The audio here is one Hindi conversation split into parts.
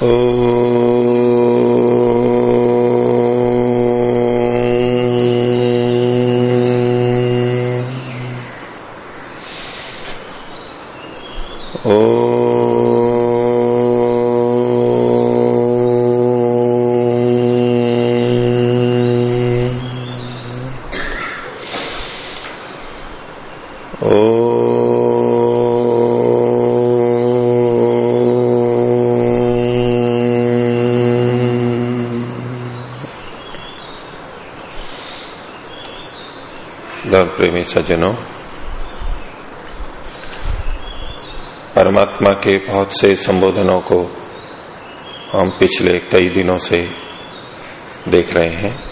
Oh. सज्जनों, परमात्मा के बहुत से संबोधनों को हम पिछले कई दिनों से देख रहे हैं।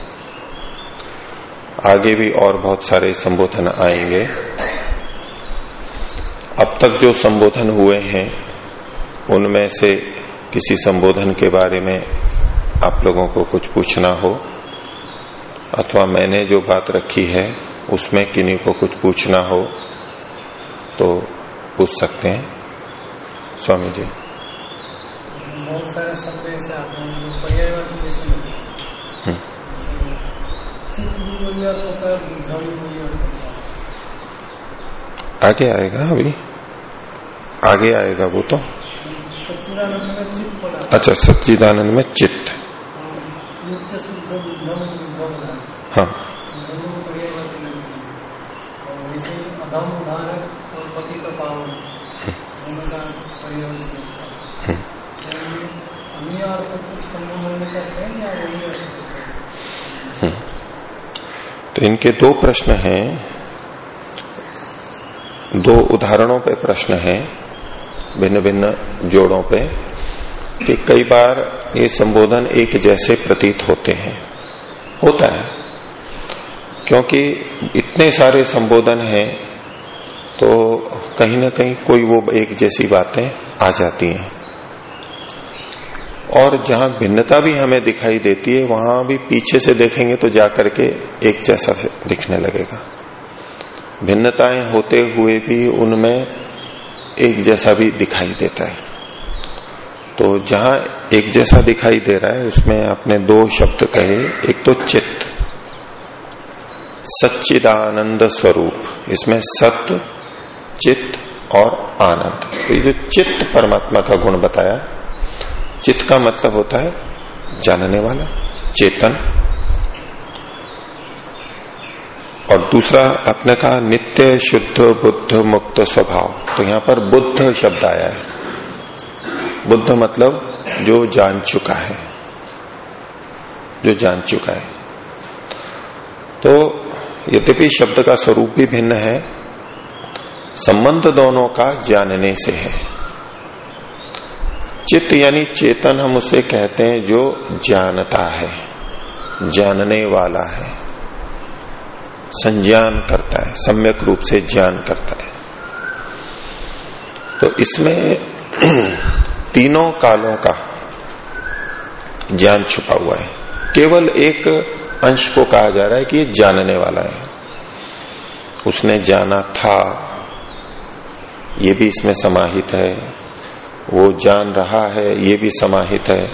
आगे भी और बहुत सारे संबोधन आएँगे। अब तक जो संबोधन हुए हैं, उनमें से किसी संबोधन के बारे में आप लोगों को कुछ पूछना हो, अथवा मैंने जो बात रखी है उसमें किन्हीं को कुछ पूछना हो तो पूछ सकते हैं। स्वामी जी। बहुत सारे शब्द ऐसे आते हैं जो पर्यायवाची जैसे हम्म। आगे आएगा अभी? आगे आएगा वो तो। अच्छा सच्चिदानंद में चित्त। हाँ। धम उदाहरक और पति का पावन। दोनों का अन्य अर्थ कुछ संबंध में करते हैं या वही अर्थ तो इनके दो प्रश्न हैं। दो उदाहरणों पे प्रश्न है भिन्न भिन्न जोड़ों पे कि कई बार ये संबोधन एक जैसे प्रतीत होते हैं। होता है। क्योंकि इतने सारे संबोधन हैं तो कहीं ना कहीं कोई वो एक जैसी बातें आ जाती हैं। और जहाँ भिन्नता भी हमें दिखाई देती है, वहाँ भी पीछे से देखेंगे तो जाकर के एक जैसा दिखने लगेगा। भिन्नताएँ होते हुए भी उनमें एक जैसा भी दिखाई देता है। तो जहाँ एक जैसा दिखाई दे रहा है, उसमें आपने दो शब्द कहे, एक तो चित्त सच्चिदानंद स्वरूप। इसमें सत्य, चित्त और आनंद। तो ये जो चित्त परमात्मा का गुण बताया, चित्त का मतलब होता है जानने वाला, चेतन। और दूसरा, आपने कहा नित्य शुद्ध, बुद्ध मुक्त स्वभाव। तो यहाँ पर बुद्ध शब्द आया है। बुद्ध मतलब जो जान चुका है। जो जान चुका है। तो यद्यपि शब्द का स्वरूप भी भिन्न है, संबंध दोनों का जानने से है। चित्त यानी चेतन हम उसे कहते हैं जो जानता है, जानने वाला है, संज्ञान करता है, सम्यक रूप से ज्ञान करता है। तो इसमें तीनों कालों का ज्ञान छुपा हुआ है। केवल एक अंश को कहा जा रहा है कि ये जानने वाला है। उसने जाना था। ये भी इसमें समाहित है। वो जान रहा है, ये भी समाहित है।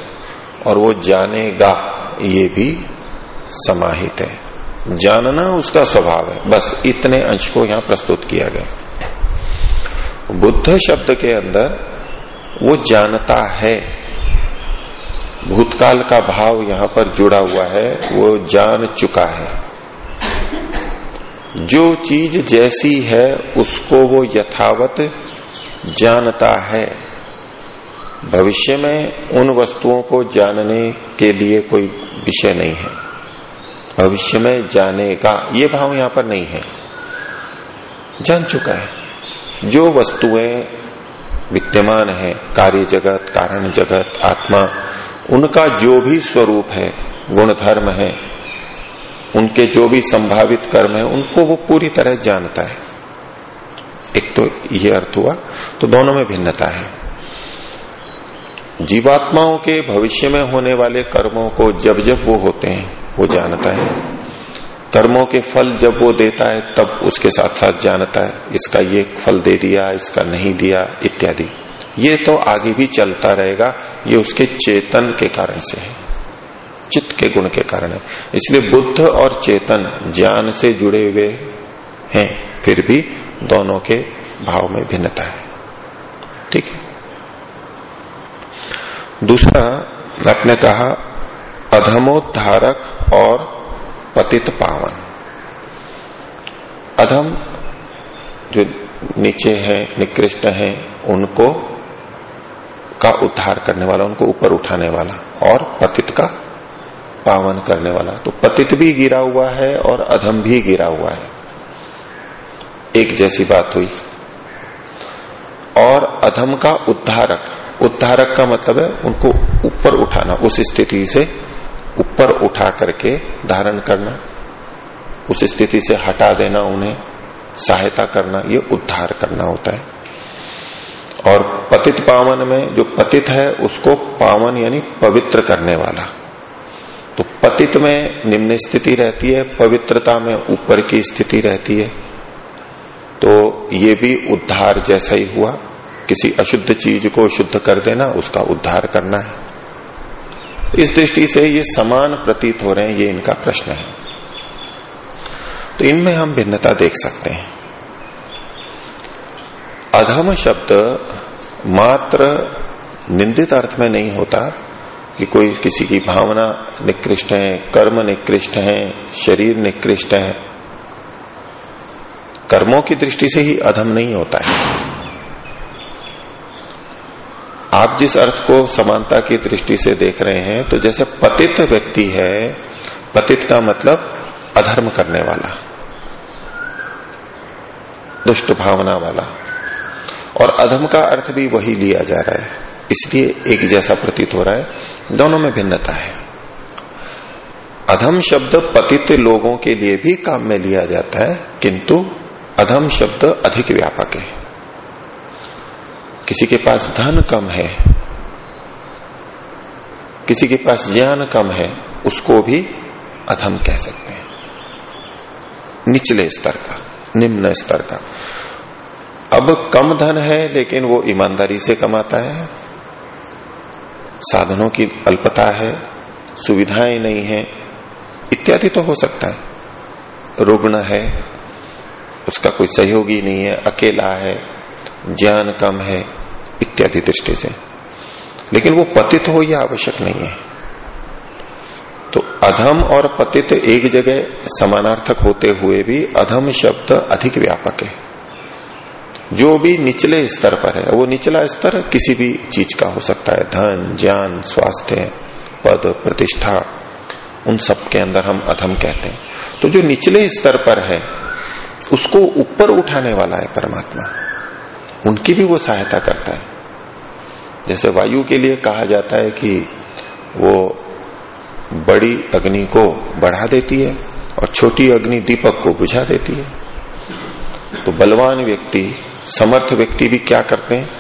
और वो जानेगा, ये भी समाहित है। जानना उसका स्वभाव है। बस इतने अंश को यहाँ प्रस्तुत किया गया। बुद्ध शब्द के अंदर वो जानता है। भूतकाल का भाव यहाँ पर जुड़ा हुआ है, वो जान चुका है। जो चीज़ जैसी है, उसको वो यथावत जानता है। भविष्य में उन वस्तुओं को जानने के लिए कोई विषय नहीं है। भविष्य में जाने का ये भाव यहाँ पर नहीं है। जान चुका है। जो वस्तुएँ विद्यमान है, कार्य जगत, कारण जगत, आत्मा उनका जो भी स्वरूप है गुण धर्म है, उनके जो भी संभावित कर्म है, उनको वो पूरी तरह जानता है। एक तो ये अर्थ हुआ तो दोनों में भिन्नता है। जीवात्माओं के भविष्य में होने वाले कर्मों को जब जब वो होते हैं, वो जानता है। कर्मों के फल जब वो देता है, तब उसके साथ साथ जानता है, इसका ये फल दे दिया, इसका नहीं दिया, इत्यादि। ये तो आगे भी चलता रहेगा, ये उसके चेतन के कारण से है। चित्त के गुण के कारण है। इसलिए बुद्ध और चेतन ज्ञान से जुड़े हुए हैं, फिर भी दोनों के भाव में भिन्नता है। ठीक है? दूसरा, आपने कहा, अधमोद्धारक और पतित पावन। अधम जो नीचे है, निकृष्ट है, उनको का उद्धार करने वाला, उनको ऊपर उठाने वाला और पतित का पावन करने वाला। तो पतित भी गिरा हुआ है और अधम भी गिरा हुआ है। एक जैसी बात हुई। और अधम का उद्धारक उद्धारक का मतलब है उनको ऊपर उठाना, उस स्थिति से ऊपर उठा करके धारण करना, उस स्थिति से हटा देना उन्हें, सहायता करना, ये उद्धार करना होता है। और पतित पावन में जो पतित है, उसको पावन यानी पवित्र करने वाला। तो पतित में निम्न स्थिति रहती है, पवित्रता में ऊपर की स्थिति रहती है। तो ये भी उद्धार जैसा ही हुआ। किसी अशुद्ध चीज़ को शुद्ध कर देना, उसका उद्धार करना है। इस दृष्टि से ये समान प्रतीत हो रहे हैं, ये इनका प्रश्न है। तो इनमें हम भिन्नता देख सकते हैं। अधम शब्द मात्र निंदित अर्थ में नहीं होता कि कोई किसी की भावना निकृष्ट है, कर्म निकृष्ट है, शरीर निकृष्ट है। कर्मों की दृष्टि से ही अधम नहीं होता है। आप जिस अर्थ को समानता की दृष्टि से देख रहे हैं तो जैसे पतित व्यक्ति है, पतित का मतलब अधर्म करने वाला, दुष्ट भावना वाला। और अधम का अर्थ भी वही लिया जा रहा है। इसलिए एक जैसा प्रतीत हो रहा है। दोनों में भिन्नता है। अधम शब्द पतित लोगों के लिए भी काम में लिया जाता है, किंतु अधम शब्द अधिक व्यापक है। किसी के पास धन कम है, किसी के पास ज्ञान कम है, उसको भी अधम कह सकते हैं। निचले स्तर का, निम्न स्तर का। अब कम धन है, लेकिन वो ईमानदारी से कमाता है। साधनों की अल्पता है, सुविधाएँ नहीं है, इत्यादि तो हो सकता है। रुग्ण है, उसका कोई सहयोगी नहीं है, अकेला है, ज्ञान कम है, इत्यादि दृष्टि से। लेकिन वो पतित हो यह आवश्यक नहीं है। तो अधम और पतित एक जगह समानार्थक होते हुए भी अधम शब्द अधिक व्यापक है। जो भी निचले स्तर पर है, वो निचला स्तर किसी भी चीज़ का हो सकता है। धन, ज्ञान, स्वास्थ्य, पद, प्रतिष्ठा, उन सब के अंदर हम अधम कहते हैं। तो जो निचले स्तर पर है, उसको ऊपर उठाने वाला है परमात्मा। उनकी भी वो सहायता करता है। जैसे वायु के लिए कहा जाता है कि वो बड़ी अग्नि को बढ़ा देती है और छोटी अग्नि दीपक को बुझा देती है। तो बलवान व्यक्ति समर्थ व्यक्ति भी क्या करते हैं?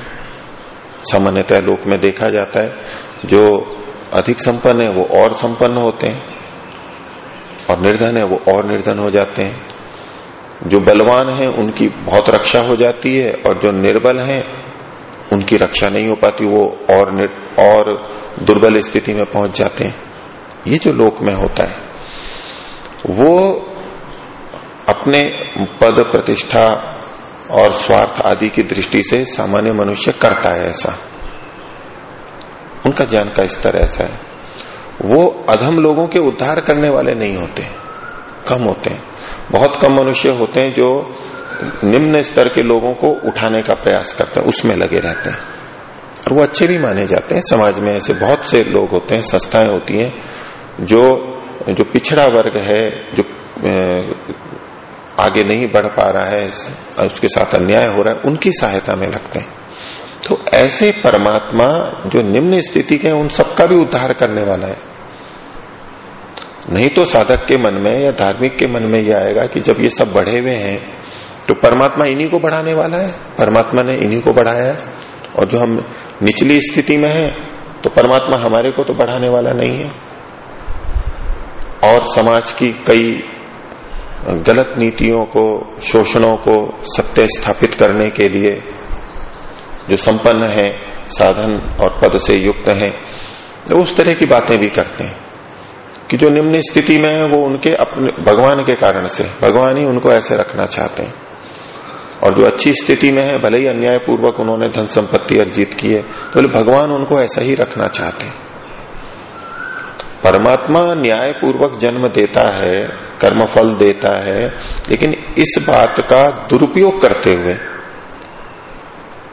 सामान्यतः लोक में देखा जाता है, जो अधिक संपन्न है, वो और संपन्न होते हैं, और निर्धन है, वो और निर्धन हो जाते हैं। जो बलवान है, उनकी बहुत रक्षा हो जाती है, और जो निर्बल है, उनकी रक्षा नहीं हो पाती, वो और और दुर्बल स्थिति में पहुँच जाते हैं। ये जो लोक में होता है, वो अपने पद प्रतिष्ठा और स्वार्थ आदि की दृष्टि से सामान्य मनुष्य करता है ऐसा। उनका ज्ञान का स्तर ऐसा है। वो अधम लोगों के उद्धार करने वाले नहीं होते, कम होते हैं। बहुत कम मनुष्य होते हैं जो निम्न स्तर के लोगों को उठाने का प्रयास करते हैं, उसमें लगे रहते हैं। और वो अच्छे भी माने जाते हैं। समाज में ऐसे बहुत से लोग होते हैं, संस्थाएँ होती हैं, जो जो पिछड़ा वर्ग है, जो आगे नहीं बढ़ पा रहा है, उसके साथ अन्याय हो रहा है, उनकी सहायता में लगते हैं। तो ऐसे परमात्मा जो निम्न स्थिति के उन सबका भी उद्धार करने वाला है। नहीं तो साधक के मन में या धार्मिक के मन में यह आएगा कि जब ये सब बढ़े हुए हैं तो परमात्मा इन्हीं को बढ़ाने वाला है। परमात्मा ने इन्हीं को बढ़ाया और जो हम निचली स्थिति में है तो परमात्मा हमारे को तो बढ़ाने वाला नहीं है। और समाज की कई गलत नीतियों को, शोषणों को सत्य स्थापित करने के लिए जो संपन्न है, साधन और पद से युक्त है तो उस तरह की बातें भी करते हैं कि जो निम्न स्थिति में है, वो उनके अपने, भगवान के कारण से, भगवान ही उनको ऐसे रखना चाहते हैं। और जो अच्छी स्थिति में है, भले ही अन्याय पूर्वक उन्होंने धन संपत्ति अर्जित की है तो बोले, भगवान उनको ऐसा ही रखना चाहते हैं। परमात्मा न्याय पूर्वक जन्म देता है कर्मफल देता है, लेकिन इस बात का दुरुपयोग करते हुए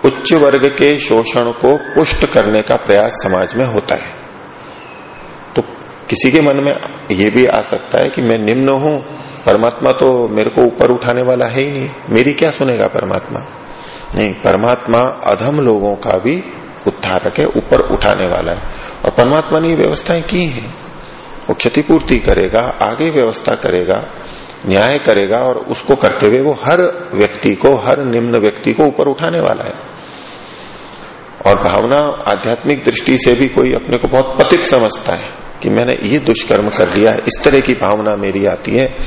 उच्च वर्ग के शोषण को पुष्ट करने का प्रयास समाज में होता है। तो किसी के मन में यह भी आ सकता है कि मैं निम्न हूँ, परमात्मा तो मेरे को ऊपर उठाने वाला है ही नहीं, मेरी क्या सुनेगा परमात्मा? नहीं, परमात्मा अधम लोगों का भी उद्धारक है ऊपर उठाने वाला है। और परमात्मा ने व्यवस्थाएँ की हैं। वो क्षतिपूर्ति करेगा, आगे व्यवस्था करेगा, न्याय करेगा और उसको करते हुए वो हर व्यक्ति को, हर निम्न व्यक्ति को ऊपर उठाने वाला है। और भावना आध्यात्मिक दृष्टि से भी कोई अपने को बहुत पतित समझता है कि मैंने ये दुष्कर्म कर लिया है इस तरह की भावना मेरी आती है,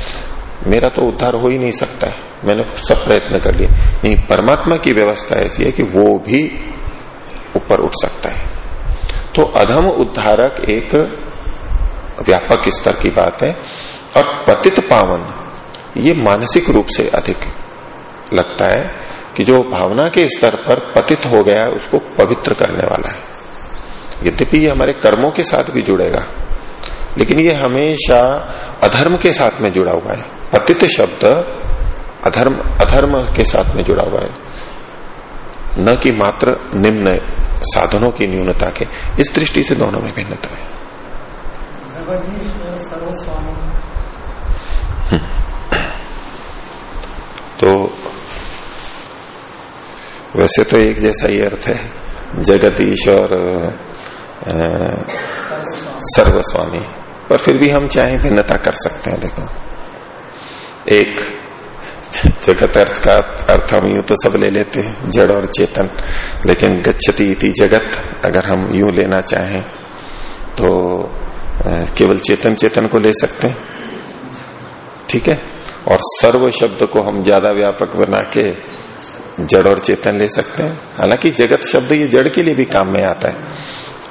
मेरा तो उद्धार हो ही नहीं सकता है। मैंने सब प्रयत्न कर लिए। नहीं, परमात्मा की व्यवस्था ऐसी है कि वो भी ऊपर उठ सकता है। तो अधम उद्धारक एक व्यापक स्तर की बात है, और पतित पावन, ये मानसिक रूप से अधिक लगता है कि जो भावना के स्तर पर पतित हो गया है, उसको पवित्र करने वाला है। यद्यपि ये हमारे कर्मों के साथ भी जुड़ेगा, लेकिन ये हमेशा अधर्म के साथ में जुड़ा हुआ है। पतित शब्द अधर्म अधर्म के साथ में जुड़ा हुआ है। न कि मात्र निम्न साधनों की न्यूनता के, इस दृष्टि से दोनों में भिन्नता है। तो वैसे तो एक जैसा ही अर्थ है, जगदीश और सर्वस्वामी। पर फिर भी हम चाहे भिन्नता कर सकते हैं, देखो। एक, जगत अर्थ का अर्थ हम यूँ तो सब ले लेते हैं, जड़ और चेतन। लेकिन गच्छति इति जगत, अगर हम यूँ लेना चाहें तो केवल चेतन चेतन को ले सकते हैं। ठीक है? और सर्व शब्द को हम ज़्यादा व्यापक बना के जड़ और चेतन ले सकते हैं। हालाँकि जगत शब्द ये जड़ के लिए भी काम में आता है।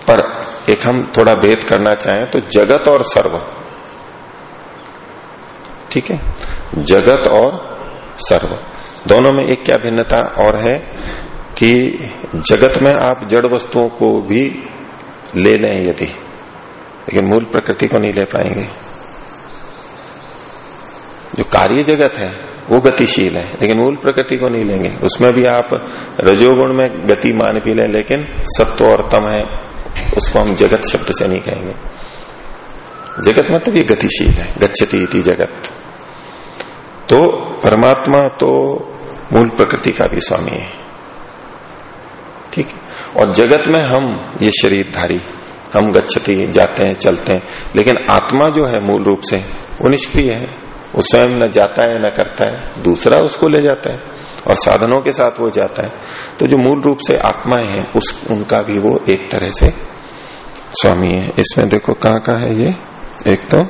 पर एक हम थोड़ा भेद करना चाहें तो जगत और सर्व। ठीक है? जगत और सर्व। दोनों में एक क्या भिन्नता और है कि जगत में आप जड़ वस्तुओं को भी ले लें यदि। लेकिन मूल प्रकृति को नहीं ले पाएँगे। जो कार्य जगत है, वो गतिशील है, लेकिन मूल प्रकृति को नहीं लेंगे। उसमें भी आप रजोगुण में गति मान भी लें, लेकिन सत्व और तम है, उसको हम जगत शब्द से नहीं कहेंगे। जगत मतलब ये गतिशील है, गच्छती इति जगत। तो परमात्मा तो मूल प्रकृति का भी स्वामी है। ठीक? और जगत में हम ये शरीरधारी हम गच्छती जाते हैं चलते हैं। लेकिन आत्मा जो है मूल रूप से वो निष्क्रिय है। वो स्वयं न जाता है न करता है। दूसरा उसको ले जाता है और साधनों के साथ वो जाता है। तो जो मूल रूप से आत्माएँ हैं उस उनका भी वो एक तरह से स्वामी है। इसमें देखो कहाँ कहा है ये। एक तो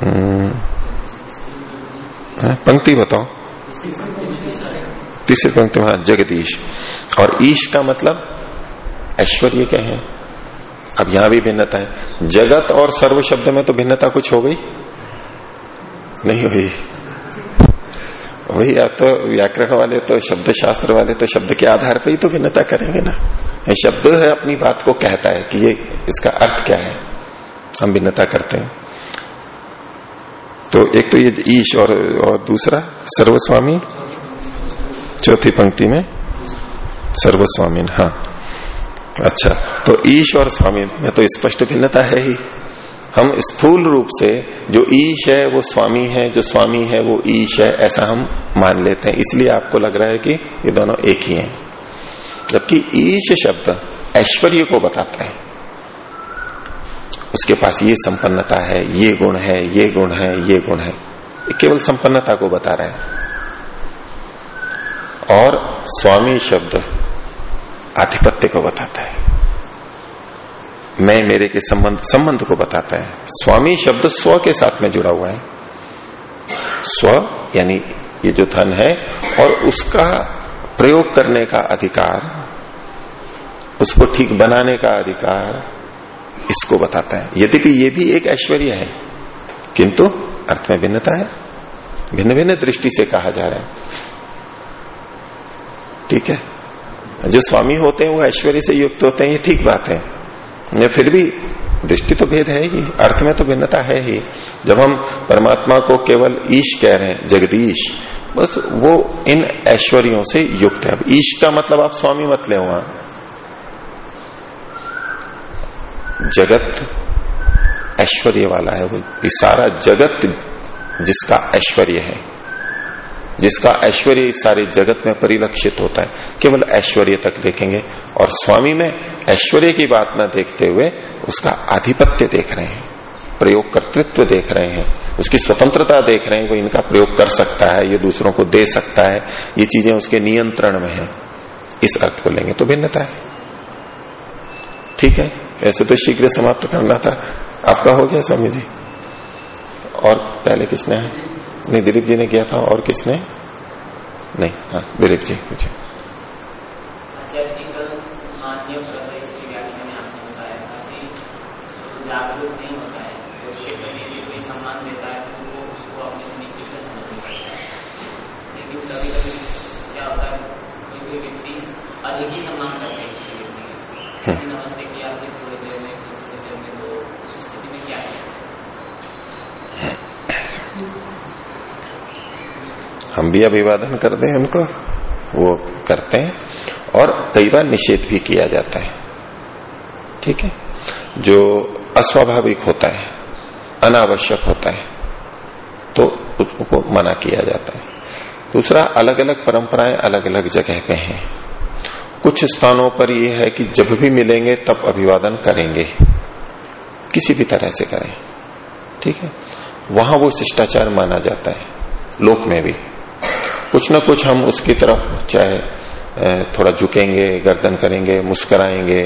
हम्म, पंक्ति बताओ। तीसरी पंक्ति में हाँ, जगदीश। और ईश का मतलब ऐश्वर्य क्या है। अब यहाँ भी भिन्नता है। जगत और सर्व शब्द में तो भिन्नता कुछ हो गई? नहीं हुई। वही तो व्याकरण वाले तो शब्द शास्त्र वाले तो शब्द के आधार पर ही तो भिन्नता करेंगे ना। ये शब्द है अपनी बात को कहता है कि ये इसका अर्थ क्या है। हम भिन्नता करते हैं। तो एक तो ये ईश और, और दूसरा सर्वस्वामी चौथी पंक्ति में सर्वस्वामी हाँ। अच्छा तो ईश और स्वामी में तो स्पष्ट भिन्नता है ही। हम स्थूल रूप से जो ईश है, वो स्वामी है, जो स्वामी है, वो ईश है, ऐसा हम मान लेते हैं। इसलिए आपको लग रहा है कि ये दोनों एक ही हैं। जबकि ईश शब्द ऐश्वर्य को बताता है। उसके पास ये संपन्नता है, ये गुण है, ये गुण है, ये गुण है। केवल संपन्नता को बता रहा है। और स्वामी शब्द आधिपत्य को बताता है। मैं मेरे के संबंध संबंध को बताता है। स्वामी शब्द स्व के साथ में जुड़ा हुआ है। स्व यानी ये जो धन है और उसका प्रयोग करने का अधिकार, उसको ठीक बनाने का अधिकार इसको बताता है। यद्यपि ये भी एक ऐश्वर्य है, किंतु अर्थ में भिन्नता है। भिन्न भिन्न दृष्टि से कहा जा रहा है। ठीक है? जो स्वामी होते हैं, वो ऐश्वर्य से युक्त होते हैं, ये ठीक बात है। ये फिर भी दृष्टि तो भेद है ही, अर्थ में तो भिन्नता है ही। जब हम परमात्मा को केवल ईश कह रहे हैं, जगदीश, बस वो इन ऐश्वर्यों से युक्त है। अब ईश का मतलब आप स्वामी मत ले वहाँ। जगत ऐश्वर्य वाला है वो सारा जगत जिसका ऐश्वर्य है। जिसका ऐश्वर्य सारे जगत में परिलक्षित होता है। केवल ऐश्वर्य तक देखेंगे और स्वामी में ऐश्वर्य की बात न देखते हुए उसका आधिपत्य देख रहे हैं, प्रयोग कर्तृत्व देख रहे हैं, उसकी स्वतंत्रता देख रहे हैं वो इनका प्रयोग कर सकता है, ये दूसरों को दे सकता है, ये चीज़ें उसके नियंत्रण में है। इस अर्थ को लेंगे तो भिन्नता है। ठीक है? ऐसे तो शीघ्र समाप्त करना था। आपका हो गया स्वामी जी? और पहले किसने? है नहीं दिलीप जी ने किया था और किसने? नहीं हाँ दिलीप जी मुझे जागरूक नहीं होता है तो सम्मान है है। है ही करते हैं किसी व्यक्ति हम्म। नमस्ते किया आपने थोड़ी देर में किसी देर में तो उस स्थिति में क्या हम भी अभिवादन कर दें उनको, वो करते हैं और कई बार निषेध भी किया जाता है। ठीक है? जो अस्वाभाविक होता है, अनावश्यक होता है तो उसको मना किया जाता है। दूसरा अलग अलग परंपराएँ अलग अलग जगह पे हैं। कुछ स्थानों पर यह है कि जब भी मिलेंगे तब अभिवादन करेंगे। किसी भी तरह से करें। ठीक है? वहाँ वो शिष्टाचार माना जाता है, लोक में भी। कुछ ना कुछ हम उसकी तरफ़ चाहे थोड़ा झुकेंगे, गर्दन करेंगे, मुस्कराएँगे,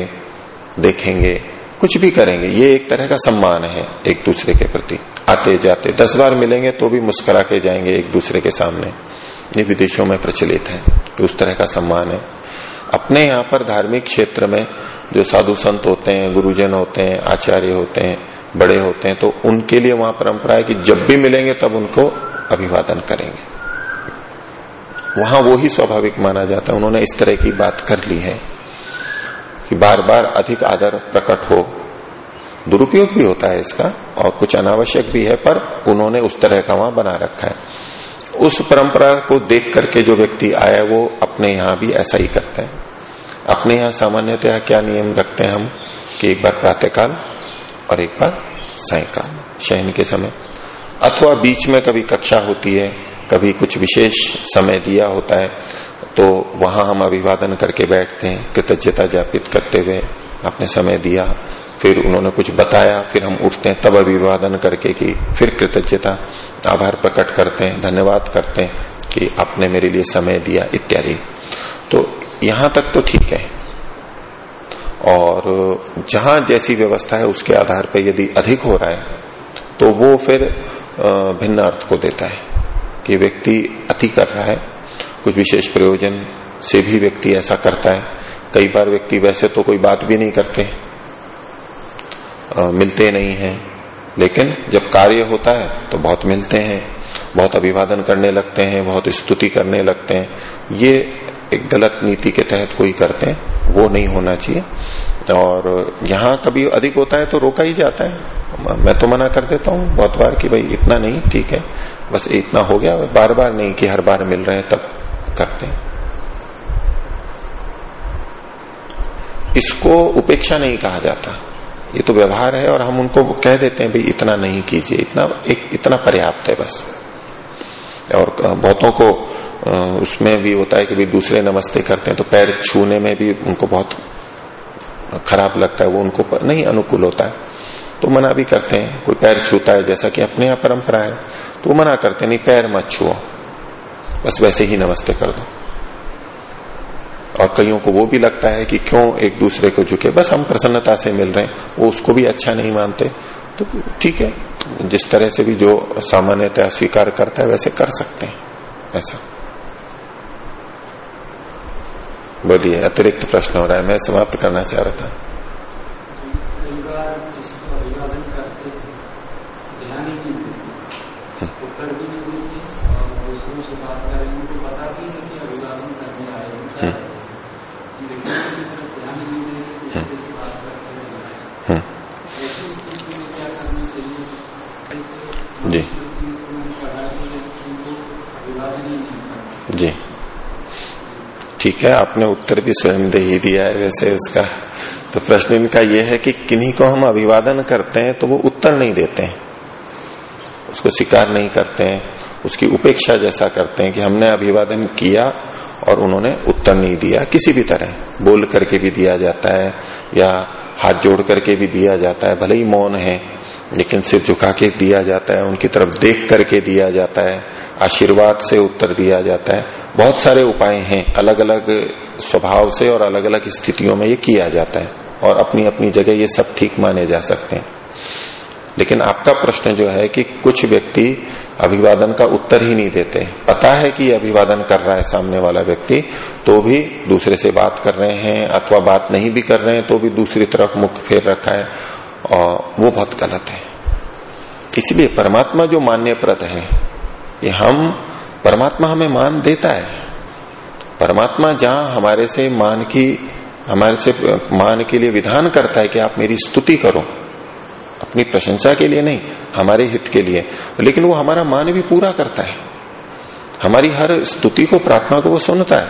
देखेंगे, कुछ भी करेंगे। ये एक तरह का सम्मान है एक दूसरे के प्रति। आते जाते, दस बार मिलेंगे तो भी मुस्करा के जाएँगे एक दूसरे के सामने। ये विदेशों में प्रचलित है तो उस तरह का सम्मान है। अपने यहाँ पर धार्मिक क्षेत्र में जो साधु संत होते हैं, गुरुजन होते हैं, आचार्य होते हैं, बड़े होते हैं तो उनके लिए वहाँ परंपरा है कि जब भी मिलेंगे तब उनको अभिवादन करेंगे। वहाँ वो ही स्वाभाविक माना जाता है। उन्होंने इस तरह की बात कर ली है कि बार बार अधिक आदर प्रकट हो। दुरुपयोग भी होता है इसका और कुछ अनावश्यक भी है, पर उन्होंने उस तरह का वहाँ बना रखा है। उस परंपरा को देख करके जो व्यक्ति आया वो अपने यहाँ भी ऐसा ही करते हैं। अपने यहाँ सामान्यतः क्या नियम रखते हैं हम? कि एक बार प्रातःकाल और एक बार सायकाल, शयन के समय। अथवा बीच में कभी कक्षा होती है कभी कुछ विशेष समय दिया होता है तो वहाँ हम अभिवादन करके बैठते हैं, कृतज्ञता ज्ञापित करते हुए आपने समय दिया, फिर उन्होंने कुछ बताया, फिर हम उठते हैं, तब अभिवादन करके कि फिर कृतज्ञता आभार प्रकट करते हैं, धन्यवाद करते हैं कि आपने मेरे लिए समय दिया, इत्यादि। तो यहाँ तक तो ठीक है। और जहाँ जैसी व्यवस्था है, उसके आधार पर यदि अधिक हो रहा है तो वो फिर भिन्न अर्थ को देता है। कि व्यक्ति अति कर रहा है कुछ विशेष प्रयोजन से भी व्यक्ति ऐसा करता है। कई बार व्यक्ति वैसे तो कोई बात भी नहीं करते आ, मिलते नहीं हैं लेकिन जब कार्य होता है तो बहुत मिलते हैं बहुत अभिवादन करने लगते हैं बहुत स्तुति करने लगते हैं। ये एक गलत नीति के तहत कोई करते हैं वो नहीं होना चाहिए। और यहाँ कभी अधिक होता है तो रोका ही जाता है। मैं तो मना कर देता हूँ बहुत बार कि भाई इतना नहीं ठीक है। बस इतना हो गया बार बार नहीं कि हर बार मिल रहे हैं, तब करते हैं। इसको उपेक्षा नहीं कहा जाता। ये तो व्यवहार है और हम उनको कह देते हैं, भाई इतना नहीं कीजिए, इतना, एक, इतना पर्याप्त है बस। और बहुतों को उसमें भी होता है कि भाई दूसरे नमस्ते करते हैं तो पैर छूने में भी उनको बहुत खराब लगता है, वो उनको नहीं अनुकूल होता है। तो मना भी करते हैं। कोई पैर छूता है, जैसा कि अपने यहाँ परंपरा है तो मना करते नहीं, पैर मत छुओ। बस वैसे ही नमस्ते कर दो। और कईयों को वो भी लगता है कि क्यों एक दूसरे को झुके। बस हम प्रसन्नता से मिल रहे हैं, वो उसको भी अच्छा नहीं मानते। तो ठीक है, जिस तरह से भी जो सामान्यतः स्वीकार करता है, वैसे कर सकते हैं, ऐसा। बोलिए, अतिरिक्त प्रश्न हो रहा है, मैं समाप्त करना चाह रहा था कई बार जिसको अभिवादन करते थे ध्यान ही नहीं देते उत्तर भी नहीं देते और दूसरों से बात करें उनको पता भी नहीं कि अभिवादन करने आए हैं, क्या हम्म। है। लेकिन उनको ध्यान ही नहीं देते दूसरे से बात करते रहना हम्म, ऐसी स्थिति में क्या करना चाहिए जी। स्थिति में तो मैंने पढ़ा कि उनको अभिवादन ही नहीं करना जी। ठीक है, आपने उत्तर भी स्वयं दे ही दिया है वैसे उसका तो प्रश्न इनका यह है कि किन्हीं को हम अभिवादन करते हैं तो वो उत्तर नहीं देते हैं। उसको स्वीकार नहीं करते हैं। उसकी उपेक्षा जैसा करते हैं कि हमने अभिवादन किया और उन्होंने उत्तर नहीं दिया। किसी भी तरह बोल करके भी दिया जाता है या हाथ जोड़ करके भी दिया जाता है, भले ही मौन है, लेकिन सिर झुका के दिया जाता है, उनकी तरफ़ देख करके दिया जाता है, आशीर्वाद से उत्तर दिया जाता है। बहुत सारे उपाय हैं अलग अलग स्वभाव से और अलग अलग स्थितियों में ये किया जाता है और अपनी अपनी जगह ये सब ठीक माने जा सकते हैं। लेकिन आपका प्रश्न जो है कि कुछ व्यक्ति अभिवादन का उत्तर ही नहीं देते। पता है कि अभिवादन कर रहा है सामने वाला व्यक्ति तो भी दूसरे से बात कर रहे हैं अथवा बात नहीं भी कर रहे हैं तो भी दूसरी तरफ़ मुख फेर रखा है, और वो बहुत गलत है। इसलिए परमात्मा जो मान्य प्रत है, ये हम, परमात्मा हमें मान देता है। परमात्मा जहाँ हमारे से मान की, हमारे से मान के लिए विधान करता है कि आप मेरी स्तुति करो। अपनी प्रशंसा के लिए नहीं, हमारे हित के लिए। लेकिन वो हमारा मान भी पूरा करता है। हमारी हर स्तुति को, प्रार्थना को वो सुनता है।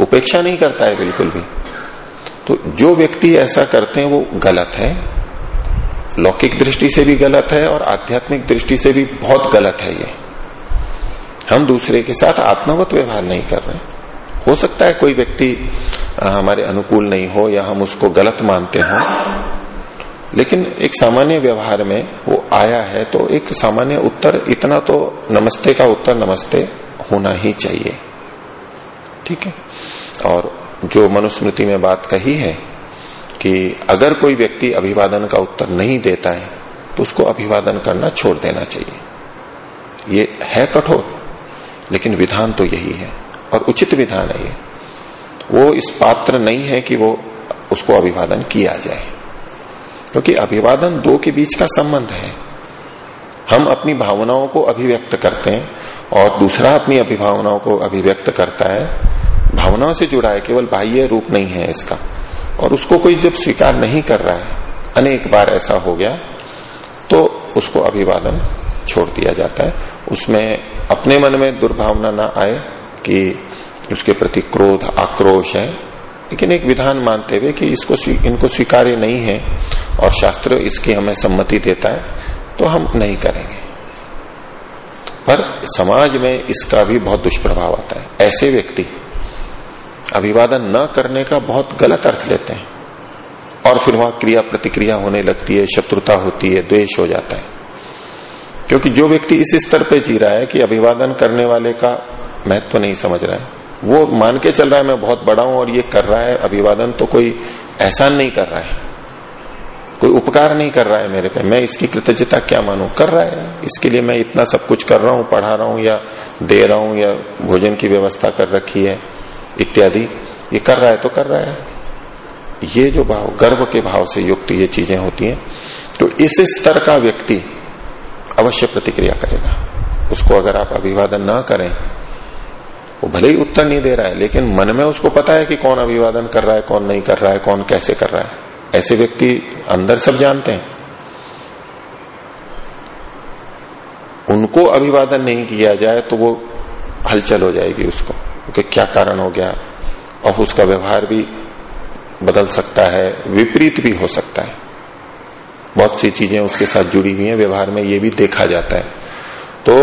उपेक्षा नहीं करता है बिल्कुल भी। तो जो व्यक्ति ऐसा करते हैं, वो गलत है। लौकिक दृष्टि से भी गलत है और आध्यात्मिक दृष्टि से भी बहुत गलत है ये। हम दूसरे के साथ आत्मवत व्यवहार नहीं कर रहे हो। सकता है कोई व्यक्ति हमारे अनुकूल नहीं हो या हम उसको गलत मानते हो। लेकिन एक सामान्य व्यवहार में वो आया है तो एक सामान्य उत्तर, इतना तो नमस्ते का उत्तर नमस्ते होना ही चाहिए। ठीक है? और जो मनुस्मृति में बात कही है कि अगर कोई व्यक्ति अभिवादन का उत्तर नहीं देता है तो उसको अभिवादन करना छोड़ देना चाहिए। ये है कठोर, लेकिन विधान तो यही है, और उचित विधान है ये। वो इस पात्र नहीं है कि वो उसको अभिवादन किया जाए। क्योंकि अभिवादन दो के बीच का संबंध है। हम अपनी भावनाओं को अभिव्यक्त करते हैं और दूसरा अपनी अभिभावनाओं को अभिव्यक्त करता है। भावनाओं से जुड़ा है, केवल बाह्य रूप नहीं है इसका। और उसको कोई जब स्वीकार नहीं कर रहा है, अनेक बार ऐसा हो गया तो उसको अभिवादन छोड़ दिया जाता है। उसमें अपने मन में दुर्भावना ना आए कि उसके प्रति क्रोध, आक्रोश है। लेकिन एक विधान मानते हुए कि इसको इनको स्वीकार्य नहीं है और शास्त्र इसकी हमें सम्मति देता है तो हम नहीं करेंगे। पर समाज में इसका भी बहुत दुष्प्रभाव आता है। ऐसे व्यक्ति अभिवादन न करने का बहुत गलत अर्थ लेते हैं और फिर वहाँ क्रिया प्रतिक्रिया होने लगती है, शत्रुता होती है, द्वेष हो जाता है। क्योंकि जो व्यक्ति इस स्तर पे जी रहा है कि अभिवादन करने वाले का महत्व तो नहीं समझ रहा है वो मान के चल रहा है, मैं बहुत बड़ा हूँ और ये कर रहा है, अभिवादन तो कोई एहसान नहीं कर रहा है। कोई उपकार नहीं कर रहा है मेरे पे। मैं इसकी कृतज्ञता क्या मानू? कर रहा है। इसके लिए मैं इतना सब कुछ कर रहा हूँ, पढ़ा रहा हूँ या दे रहा हूँ या भोजन की व्यवस्था कर रखी है, इत्यादि। ये कर रहा है तो कर रहा है। ये जो भाव, गर्व के भाव से युक्त ये चीज़ें होती हैं तो इस स्तर का व्यक्ति अवश्य प्रतिक्रिया करेगा। उसको अगर आप अभिवादन ना करें वो भले ही उत्तर नहीं दे रहा है, लेकिन मन में उसको पता है कि कौन अभिवादन कर रहा है, कौन नहीं कर रहा है, कौन कैसे कर रहा है। ऐसे व्यक्ति अंदर सब जानते हैं। उनको अभिवादन नहीं किया जाए तो वो हलचल हो जाएगी उसको, कि क्या कारण हो गया। और उसका व्यवहार भी बदल सकता है, विपरीत भी हो सकता है। बहुत सी चीज़ें उसके साथ जुड़ी हुई हैं, व्यवहार में ये भी देखा जाता है। तो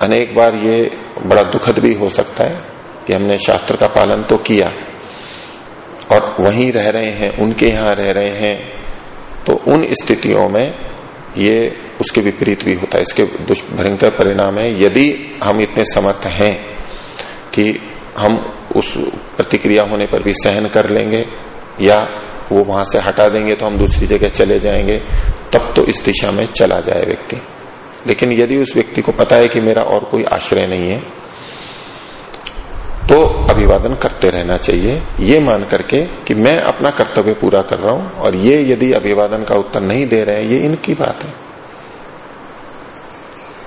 अनेक बार ये बड़ा दुखद भी हो सकता है कि हमने शास्त्र का पालन तो किया और वहीं रह रहे हैं, उनके यहाँ रह रहे हैं तो उन स्थितियों में ये उसके विपरीत भी होता है। इसके दुष्भयंकर परिणाम है। यदि हम इतने समर्थ हैं कि हम उस प्रतिक्रिया होने पर भी सहन कर लेंगे या वो वहाँ से हटा देंगे तो हम दूसरी जगह चले जाएँगे, तब तो इस दिशा में चला जाए व्यक्ति। लेकिन यदि उस व्यक्ति को पता है कि मेरा और कोई आश्रय नहीं है तो अभिवादन करते रहना चाहिए। ये मान करके कि मैं अपना कर्तव्य पूरा कर रहा हूँ और ये यदि अभिवादन का उत्तर नहीं दे रहे हैं, ये इनकी बात है।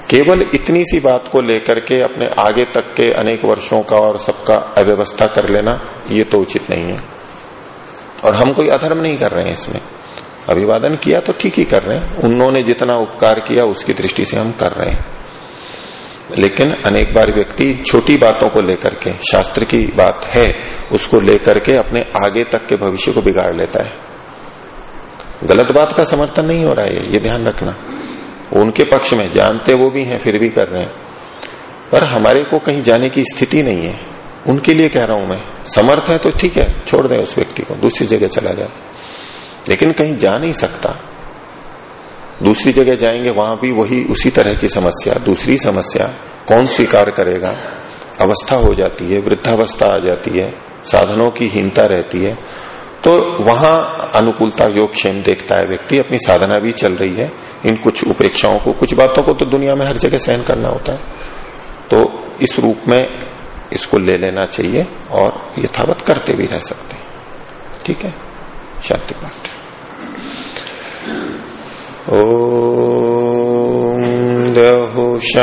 केवल इतनी सी बात को लेकर के अपने आगे तक के अनेक वर्षों का और सबका अव्यवस्था कर लेना, ये तो उचित नहीं है। और हम कोई अधर्म नहीं कर रहे हैं इसमें। अभिवादन किया तो ठीक ही कर रहे हैं। उन्होंने जितना उपकार किया, उसकी दृष्टि से हम कर रहे हैं। लेकिन अनेक बार व्यक्ति छोटी बातों को लेकर के, शास्त्र की बात है, उसको लेकर के अपने आगे तक के भविष्य को बिगाड़ लेता है। गलत बात का समर्थन नहीं हो रहा है, ये ध्यान रखना। उनके पक्ष में जानते वो भी हैं, फिर भी कर रहे हैं। पर हमारे को कहीं जाने की स्थिति नहीं है। उनके लिए कह रहा हूँ मैं, समर्थ है तो ठीक है, छोड़ दें उस व्यक्ति को, दूसरी जगह चला जाए। लेकिन कहीं जा नहीं सकता। दूसरी जगह जाएँगे, वहाँ भी वही उसी तरह की समस्या। दूसरी समस्या, कौन स्वीकार करेगा? अवस्था हो जाती है, वृद्धावस्था आ जाती है, साधनों की हीनता रहती है। तो वहाँ अनुकूलता योग क्षेम देखता है व्यक्ति, अपनी साधना भी चल रही है। इन कुछ उपेक्षाओं को, कुछ बातों को तो दुनिया में हर जगह सहन करना होता है। तो इस रूप में इसको ले लेना चाहिए और यथावत करते भी रह सकते हैं। ठीक है? शांति पाठ ओ